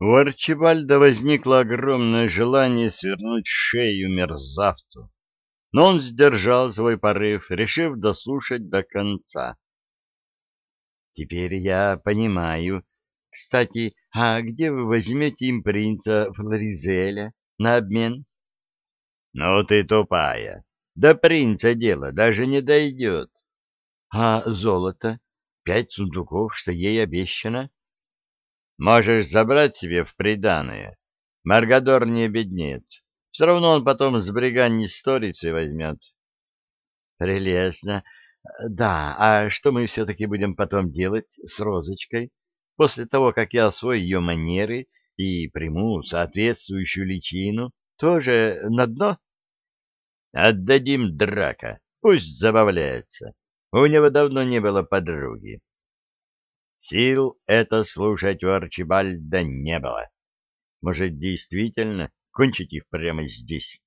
У Арчибальда возникло огромное желание свернуть шею мерзавцу, но он сдержал свой порыв, решив дослушать до конца. «Теперь я понимаю. Кстати, а где вы возьмете им принца Флоризеля на обмен?» «Ну ты тупая. До принца дело даже не дойдет». «А золото? Пять сундуков, что ей обещано?» Можешь забрать себе в приданое. Маргадор не беднеет. Все равно он потом с бриганни сторицей возьмет. Прелестно. Да, а что мы все-таки будем потом делать с Розочкой, после того, как я освою ее манеры и приму соответствующую личину, тоже на дно? Отдадим драка, пусть забавляется. У него давно не было подруги. Сил это слушать у Арчибальда не было. Может, действительно кончить их прямо здесь?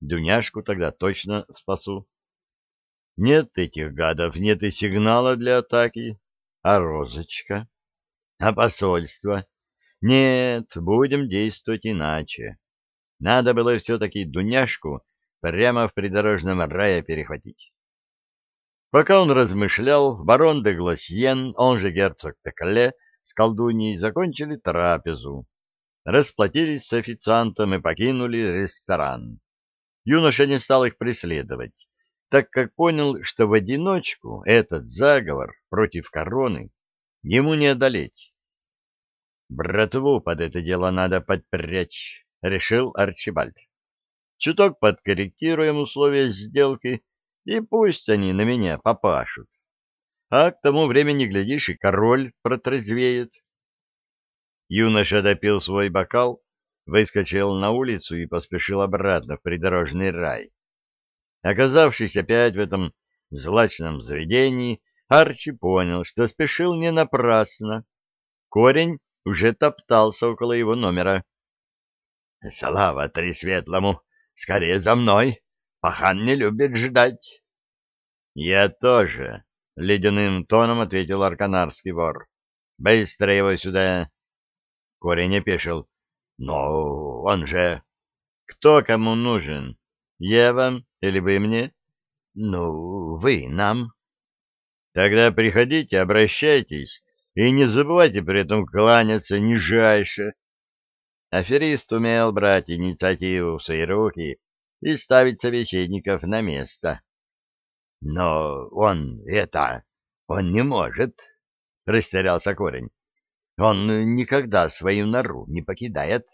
Дуняшку тогда точно спасу. Нет этих гадов, нет и сигнала для атаки. А розочка? А посольство? Нет, будем действовать иначе. Надо было все-таки Дуняшку прямо в придорожном рае перехватить. Пока он размышлял, барон де Гласьен, он же герцог Пекале, с колдуньей закончили трапезу, расплатились с официантом и покинули ресторан. Юноша не стал их преследовать, так как понял, что в одиночку этот заговор против короны ему не одолеть. «Братву под это дело надо подпрячь», — решил Арчибальд. «Чуток подкорректируем условия сделки» и пусть они на меня попашут. А к тому времени, глядишь, и король протрезвеет. Юноша допил свой бокал, выскочил на улицу и поспешил обратно в придорожный рай. Оказавшись опять в этом злачном заведении, Арчи понял, что спешил не напрасно. Корень уже топтался около его номера. — Слава Тресветлому! Скорее за мной! Пахан не любит ждать. — Я тоже, — ледяным тоном ответил арканарский вор. — Быстро его сюда. Корень опешил. — Но он же... — Кто кому нужен? Я вам или вы мне? — Ну, вы нам. — Тогда приходите, обращайтесь, и не забывайте при этом кланяться нижайше. Аферист умел брать инициативу в свои руки и ставить собеседников на место. — Но он это... он не может, — растерялся корень. — Он никогда свою нору не покидает.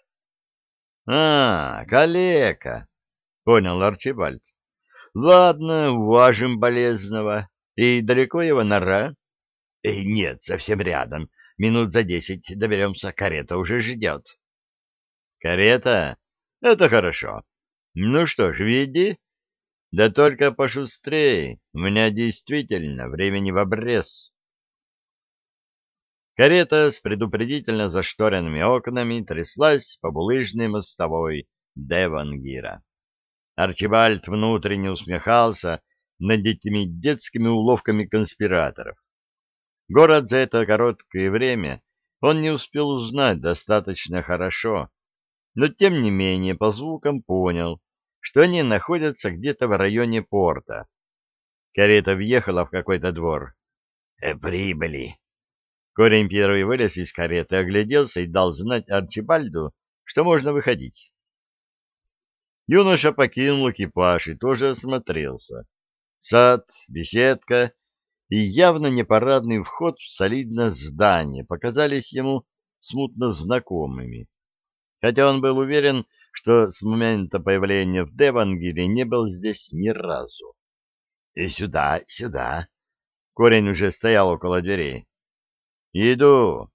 — А, калека, — понял Арчибальд. — Ладно, уважим болезного. И далеко его нора? Э, — Нет, совсем рядом. Минут за десять доберемся, карета уже ждет. — Карета? Это хорошо. Ну что ж, веди. Да только пошустрее, у меня действительно времени в обрез. Карета с предупредительно зашторенными окнами тряслась по булыжной мостовой Девангира. Арчибальд внутренне усмехался над этими детскими уловками конспираторов. Город за это короткое время он не успел узнать достаточно хорошо, но тем не менее по звукам понял, что они находятся где-то в районе порта. Карета въехала в какой-то двор. «Э, «Прибыли!» Корень первый вылез из кареты, огляделся и дал знать Арчибальду, что можно выходить. Юноша покинул экипаж и тоже осмотрелся. Сад, беседка и явно непарадный вход в солидное здание показались ему смутно знакомыми. Хотя он был уверен, что с момента появления в Девангере не был здесь ни разу. И сюда, сюда. Корень уже стоял около дверей. Иду.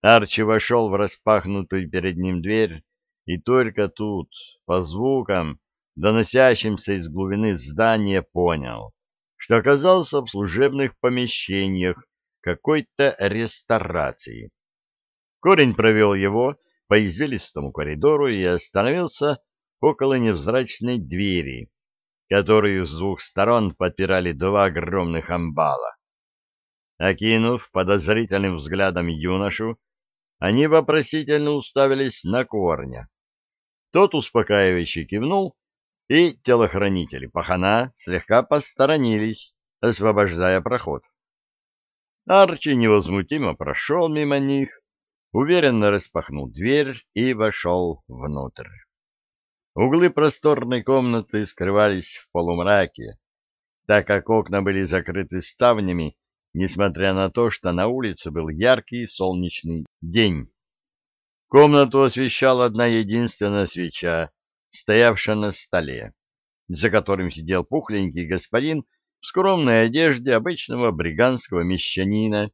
Арчи вошел в распахнутую перед ним дверь, и только тут, по звукам, доносящимся из глубины здания, понял, что оказался в служебных помещениях какой-то ресторации. Корень провел его по извилистому коридору и остановился около невзрачной двери, которую с двух сторон подпирали два огромных амбала. Окинув подозрительным взглядом юношу, они вопросительно уставились на корня. Тот успокаивающе кивнул, и телохранители пахана слегка посторонились, освобождая проход. Арчи невозмутимо прошел мимо них, уверенно распахнул дверь и вошел внутрь. Углы просторной комнаты скрывались в полумраке, так как окна были закрыты ставнями, несмотря на то, что на улице был яркий солнечный день. Комнату освещала одна единственная свеча, стоявшая на столе, за которым сидел пухленький господин в скромной одежде обычного бриганского мещанина,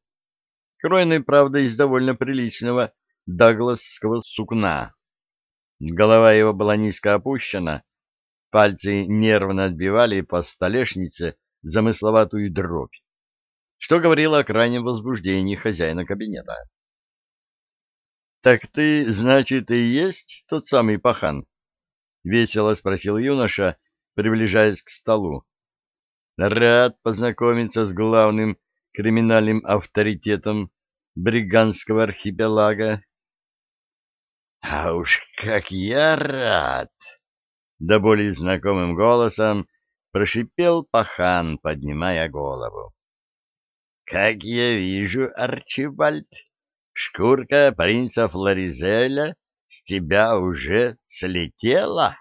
кроенной, правда, из довольно приличного дагласского сукна. Голова его была низко опущена, пальцы нервно отбивали по столешнице замысловатую дробь, что говорило о крайнем возбуждении хозяина кабинета. — Так ты, значит, и есть тот самый пахан? — весело спросил юноша, приближаясь к столу. Рад познакомиться с главным криминальным авторитетом Бриганского архипелага. — А уж как я рад! — до боли знакомым голосом прошипел пахан, поднимая голову. — Как я вижу, Арчибальд, шкурка принца Флоризеля с тебя уже слетела?